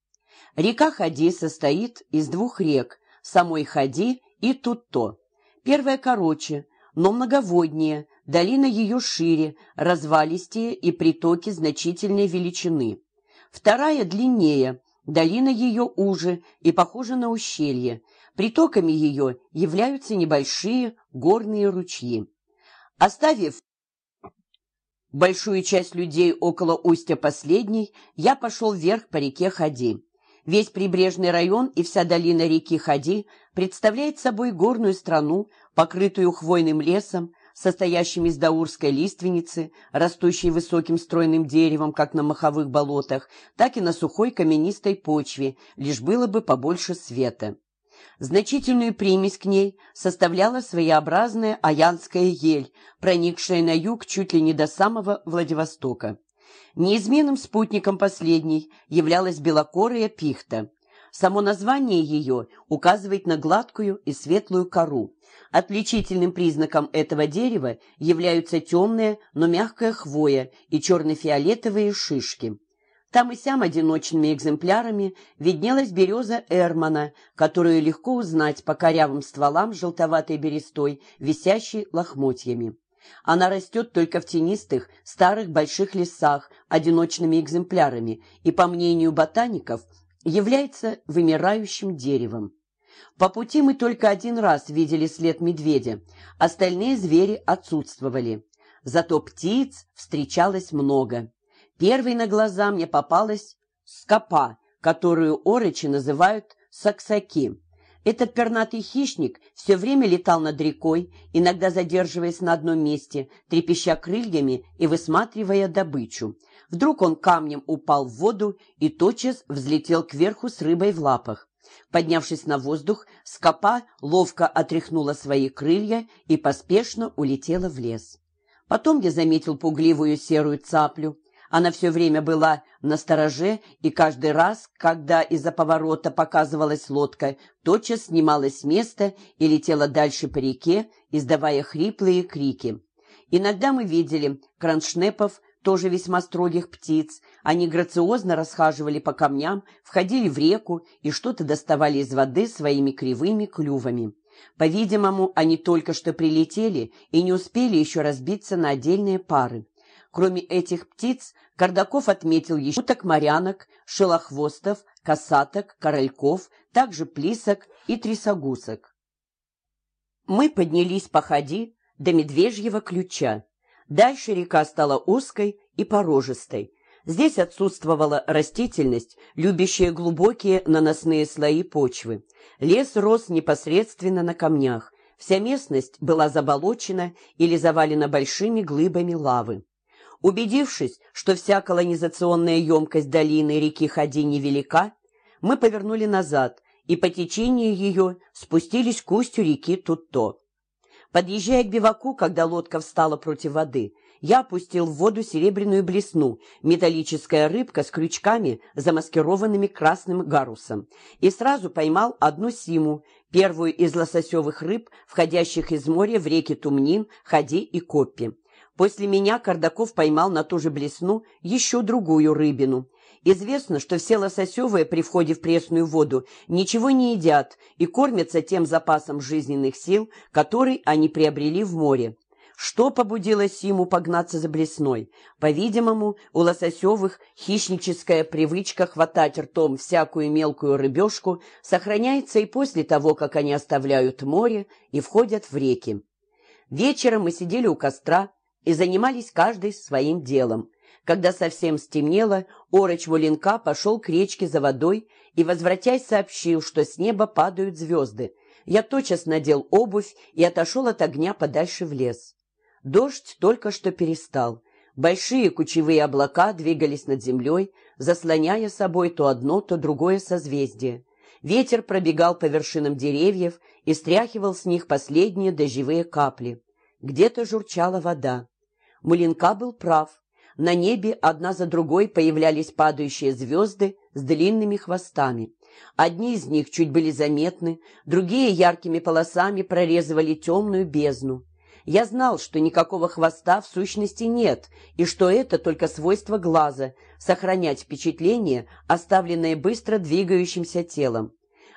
Река Хади состоит из двух рек, самой Хади и Тутто. Первая короче, но многоводнее, долина ее шире, развалистее и притоки значительной величины. Вторая длиннее, долина ее уже и похожа на ущелье, Притоками ее являются небольшие горные ручьи. Оставив большую часть людей около устья последней, я пошел вверх по реке Хади. Весь прибрежный район и вся долина реки Хади представляет собой горную страну, покрытую хвойным лесом, состоящим из даурской лиственницы, растущей высоким стройным деревом, как на маховых болотах, так и на сухой каменистой почве, лишь было бы побольше света. Значительную примесь к ней составляла своеобразная аянская ель, проникшая на юг чуть ли не до самого Владивостока. Неизменным спутником последней являлась белокорая пихта. Само название ее указывает на гладкую и светлую кору. Отличительным признаком этого дерева являются темная, но мягкая хвоя и черно-фиолетовые шишки. Там и сям одиночными экземплярами виднелась береза Эрмана, которую легко узнать по корявым стволам желтоватой берестой, висящей лохмотьями. Она растет только в тенистых, старых больших лесах, одиночными экземплярами, и, по мнению ботаников, является вымирающим деревом. По пути мы только один раз видели след медведя, остальные звери отсутствовали. Зато птиц встречалось много. Первой на глаза мне попалась скопа, которую орочи называют саксаки. Этот пернатый хищник все время летал над рекой, иногда задерживаясь на одном месте, трепеща крыльями и высматривая добычу. Вдруг он камнем упал в воду и тотчас взлетел кверху с рыбой в лапах. Поднявшись на воздух, скопа ловко отряхнула свои крылья и поспешно улетела в лес. Потом я заметил пугливую серую цаплю. Она все время была на стороже, и каждый раз, когда из-за поворота показывалась лодка, тотчас снималась с места и летела дальше по реке, издавая хриплые крики. Иногда мы видели кроншнепов, тоже весьма строгих птиц. Они грациозно расхаживали по камням, входили в реку и что-то доставали из воды своими кривыми клювами. По-видимому, они только что прилетели и не успели еще разбиться на отдельные пары. Кроме этих птиц, Кардаков отметил еще уток, морянок, шелохвостов, косаток, корольков, также плисок и трясогусок. Мы поднялись по ходи до Медвежьего ключа. Дальше река стала узкой и порожистой. Здесь отсутствовала растительность, любящая глубокие наносные слои почвы. Лес рос непосредственно на камнях. Вся местность была заболочена или завалена большими глыбами лавы. Убедившись, что вся колонизационная емкость долины реки Хади невелика, мы повернули назад и по течению ее спустились к устью реки Тутто. Подъезжая к биваку, когда лодка встала против воды, я опустил в воду серебряную блесну, металлическая рыбка с крючками, замаскированными красным гарусом, и сразу поймал одну симу, первую из лососевых рыб, входящих из моря в реки Тумнин, Хади и Коппи. После меня Кардаков поймал на ту же блесну еще другую рыбину. Известно, что все лососевые при входе в пресную воду ничего не едят и кормятся тем запасом жизненных сил, который они приобрели в море. Что побудило Симу погнаться за блесной? По-видимому, у лососевых хищническая привычка хватать ртом всякую мелкую рыбешку сохраняется и после того, как они оставляют море и входят в реки. Вечером мы сидели у костра, и занимались каждый своим делом. Когда совсем стемнело, Ороч Воленка пошел к речке за водой и, возвратясь, сообщил, что с неба падают звезды. Я тотчас надел обувь и отошел от огня подальше в лес. Дождь только что перестал. Большие кучевые облака двигались над землей, заслоняя собой то одно, то другое созвездие. Ветер пробегал по вершинам деревьев и стряхивал с них последние дождевые капли. Где-то журчала вода. Мулинка был прав. На небе одна за другой появлялись падающие звезды с длинными хвостами. Одни из них чуть были заметны, другие яркими полосами прорезывали темную бездну. Я знал, что никакого хвоста в сущности нет, и что это только свойство глаза — сохранять впечатление, оставленное быстро двигающимся телом.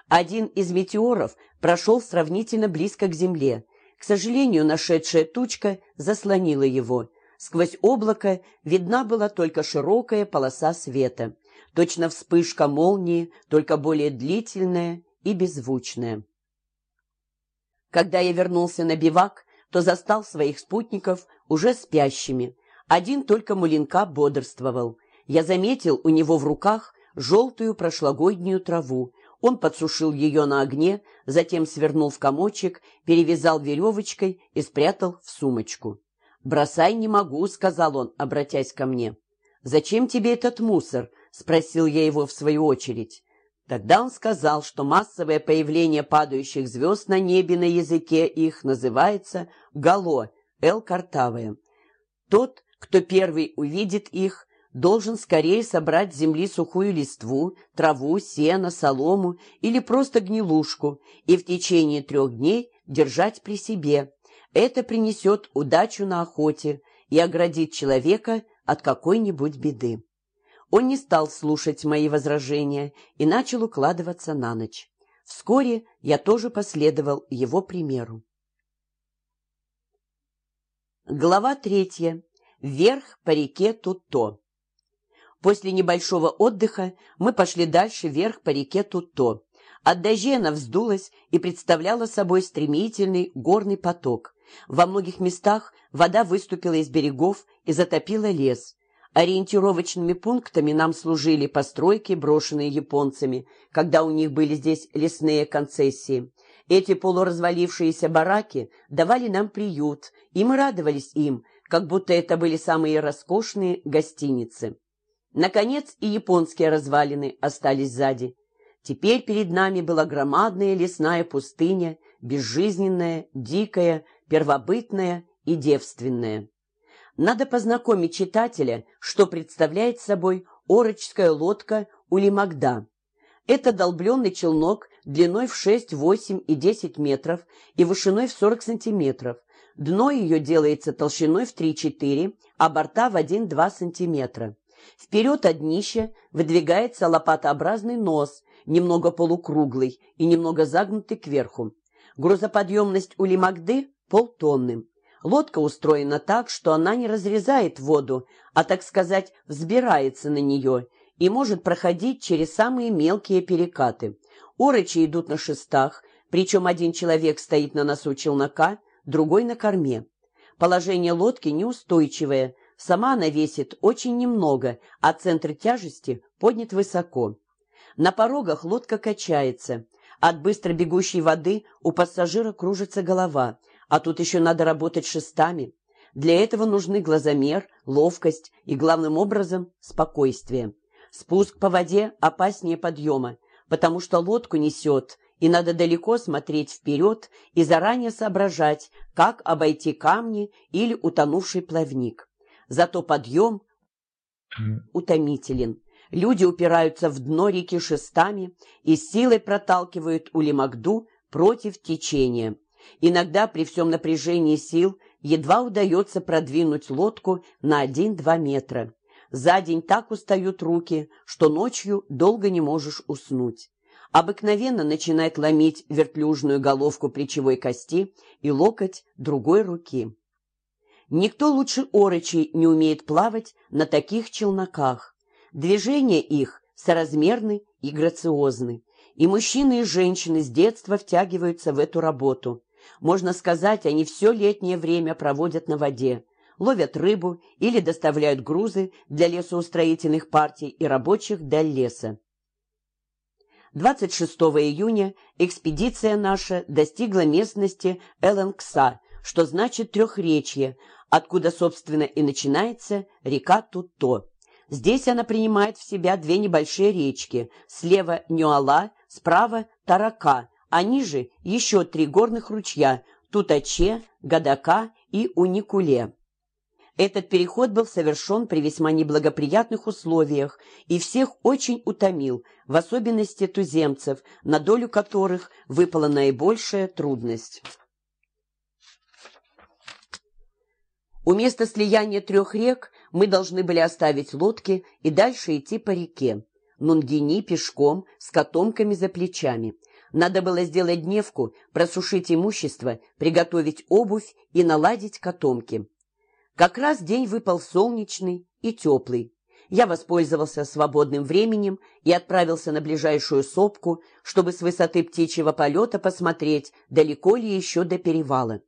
Один из метеоров прошел сравнительно близко к Земле. К сожалению, нашедшая тучка заслонила его. Сквозь облако видна была только широкая полоса света. Точно вспышка молнии, только более длительная и беззвучная. Когда я вернулся на бивак, то застал своих спутников уже спящими. Один только Мулинка бодрствовал. Я заметил у него в руках желтую прошлогоднюю траву. Он подсушил ее на огне, затем свернул в комочек, перевязал веревочкой и спрятал в сумочку. «Бросай не могу», — сказал он, обратясь ко мне. «Зачем тебе этот мусор?» — спросил я его в свою очередь. Тогда он сказал, что массовое появление падающих звезд на небе на языке их называется «гало», «эл-картавое». Тот, кто первый увидит их, должен скорее собрать с земли сухую листву, траву, сено, солому или просто гнилушку и в течение трех дней держать при себе. Это принесет удачу на охоте и оградит человека от какой-нибудь беды. Он не стал слушать мои возражения и начал укладываться на ночь. Вскоре я тоже последовал его примеру. Глава третья. Вверх по реке Туто. После небольшого отдыха мы пошли дальше вверх по реке Туто. От дождей она вздулась и представляла собой стремительный горный поток. Во многих местах вода выступила из берегов и затопила лес. Ориентировочными пунктами нам служили постройки, брошенные японцами, когда у них были здесь лесные концессии. Эти полуразвалившиеся бараки давали нам приют, и мы радовались им, как будто это были самые роскошные гостиницы. Наконец и японские развалины остались сзади. Теперь перед нами была громадная лесная пустыня, безжизненная, дикая, первобытная и девственная. Надо познакомить читателя, что представляет собой орочская лодка Улимагда. Это долбленный челнок длиной в 6, 8 и 10 метров и вышиной в 40 сантиметров. Дно ее делается толщиной в 3-4, а борта в 1-2 сантиметра. Вперед от днища выдвигается лопатообразный нос, немного полукруглый и немного загнутый кверху. Грузоподъемность Улимагды – полтонны. Лодка устроена так, что она не разрезает воду, а, так сказать, взбирается на нее и может проходить через самые мелкие перекаты. Орочи идут на шестах, причем один человек стоит на носу челнока, другой на корме. Положение лодки неустойчивое, сама она весит очень немного, а центр тяжести поднят высоко. На порогах лодка качается. От быстро бегущей воды у пассажира кружится голова – а тут еще надо работать шестами. Для этого нужны глазомер, ловкость и, главным образом, спокойствие. Спуск по воде опаснее подъема, потому что лодку несет, и надо далеко смотреть вперед и заранее соображать, как обойти камни или утонувший плавник. Зато подъем утомителен. Люди упираются в дно реки шестами и силой проталкивают Улимагду против течения. Иногда при всем напряжении сил едва удается продвинуть лодку на один-два метра. За день так устают руки, что ночью долго не можешь уснуть. Обыкновенно начинает ломить вертлюжную головку плечевой кости и локоть другой руки. Никто лучше орочей не умеет плавать на таких челноках. Движения их соразмерны и грациозны, и мужчины и женщины с детства втягиваются в эту работу. Можно сказать, они все летнее время проводят на воде, ловят рыбу или доставляют грузы для лесоустроительных партий и рабочих для леса. 26 июня экспедиция наша достигла местности Эланкса, что значит трехречье, откуда, собственно, и начинается река Туто. Здесь она принимает в себя две небольшие речки, слева Нюала, справа – Тарака, а ниже еще три горных ручья – Тутаче, Гадака и Уникуле. Этот переход был совершен при весьма неблагоприятных условиях и всех очень утомил, в особенности туземцев, на долю которых выпала наибольшая трудность. У места слияния трех рек мы должны были оставить лодки и дальше идти по реке. Нунгини пешком, с котомками за плечами. Надо было сделать дневку, просушить имущество, приготовить обувь и наладить котомки. Как раз день выпал солнечный и теплый. Я воспользовался свободным временем и отправился на ближайшую сопку, чтобы с высоты птичьего полета посмотреть, далеко ли еще до перевала.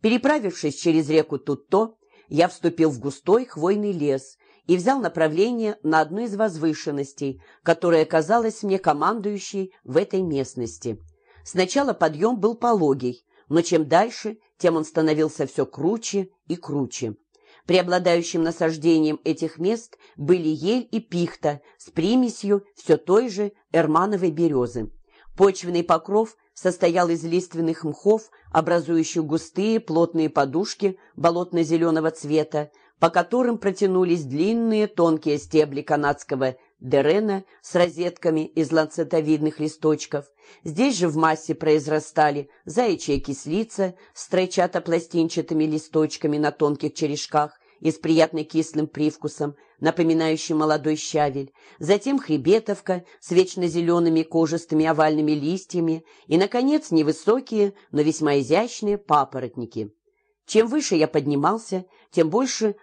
Переправившись через реку Тутто, я вступил в густой хвойный лес и взял направление на одну из возвышенностей, которая казалась мне командующей в этой местности. Сначала подъем был пологий, но чем дальше, тем он становился все круче и круче. Преобладающим насаждением этих мест были ель и пихта с примесью все той же эрмановой березы. Почвенный покров состоял из лиственных мхов, образующих густые плотные подушки болотно-зеленого цвета, по которым протянулись длинные тонкие стебли канадского дерена с розетками из ланцетовидных листочков. Здесь же в массе произрастали заячья кислица с тройчато-пластинчатыми листочками на тонких черешках и с приятно кислым привкусом, напоминающим молодой щавель, затем хребетовка с вечно зелеными кожистыми овальными листьями и, наконец, невысокие, но весьма изящные папоротники. Чем выше я поднимался, тем больше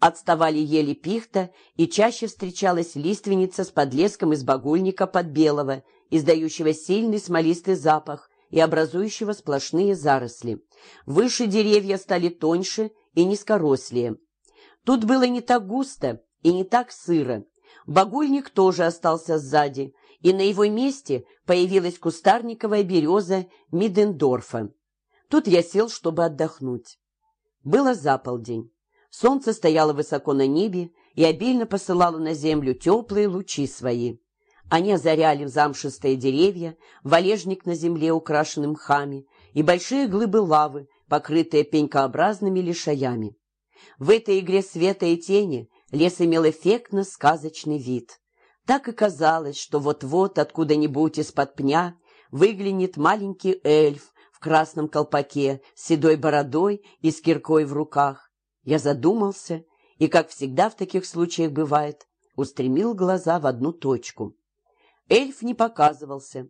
Отставали ели пихта, и чаще встречалась лиственница с подлеском из багульника подбелого, издающего сильный смолистый запах и образующего сплошные заросли. Выше деревья стали тоньше и низкорослее. Тут было не так густо и не так сыро. Багульник тоже остался сзади, и на его месте появилась кустарниковая береза Мидендорфа. Тут я сел, чтобы отдохнуть. Было заполдень. Солнце стояло высоко на небе и обильно посылало на землю теплые лучи свои. Они озаряли замшистые деревья, валежник на земле, украшенный мхами, и большие глыбы лавы, покрытые пенькообразными лишаями. В этой игре света и тени лес имел эффектно сказочный вид. Так и казалось, что вот-вот откуда-нибудь из-под пня выглянет маленький эльф в красном колпаке с седой бородой и с киркой в руках, я задумался и, как всегда в таких случаях бывает, устремил глаза в одну точку. Эльф не показывался,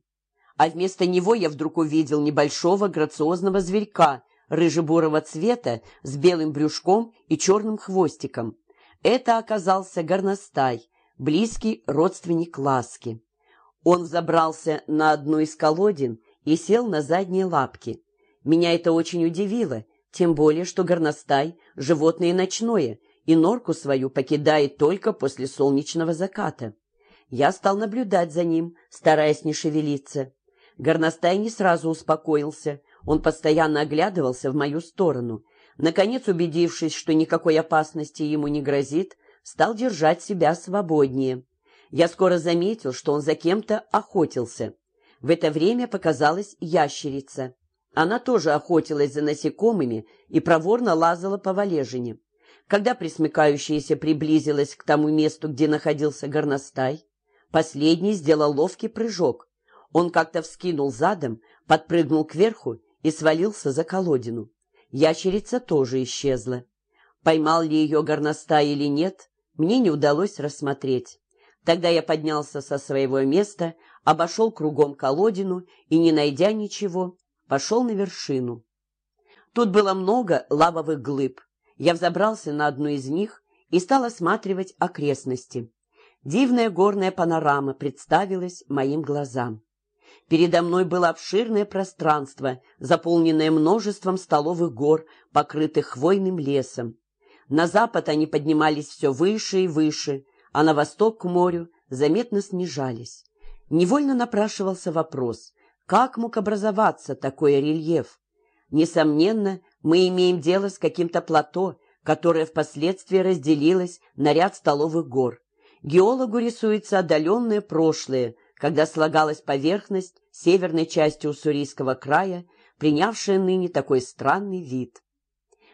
а вместо него я вдруг увидел небольшого грациозного зверька рыжебурого цвета с белым брюшком и черным хвостиком. Это оказался горностай, близкий родственник Ласки. Он взобрался на одну из колодин и сел на задние лапки. Меня это очень удивило, тем более, что горностай — животное ночное, и норку свою покидает только после солнечного заката. Я стал наблюдать за ним, стараясь не шевелиться. Горностай не сразу успокоился, он постоянно оглядывался в мою сторону. Наконец, убедившись, что никакой опасности ему не грозит, стал держать себя свободнее. Я скоро заметил, что он за кем-то охотился. В это время показалась ящерица. Она тоже охотилась за насекомыми и проворно лазала по валежине. Когда присмыкающаяся приблизилась к тому месту, где находился горностай, последний сделал ловкий прыжок. Он как-то вскинул задом, подпрыгнул кверху и свалился за колодину. Ящерица тоже исчезла. Поймал ли ее горностай или нет, мне не удалось рассмотреть. Тогда я поднялся со своего места, обошел кругом колодину и, не найдя ничего, пошел на вершину. Тут было много лавовых глыб. Я взобрался на одну из них и стал осматривать окрестности. Дивная горная панорама представилась моим глазам. Передо мной было обширное пространство, заполненное множеством столовых гор, покрытых хвойным лесом. На запад они поднимались все выше и выше, а на восток к морю заметно снижались. Невольно напрашивался вопрос, как мог образоваться такой рельеф? Несомненно, мы имеем дело с каким-то плато, которое впоследствии разделилось на ряд столовых гор. Геологу рисуется отдаленное прошлое, когда слагалась поверхность северной части Уссурийского края, принявшая ныне такой странный вид.